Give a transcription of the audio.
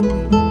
Música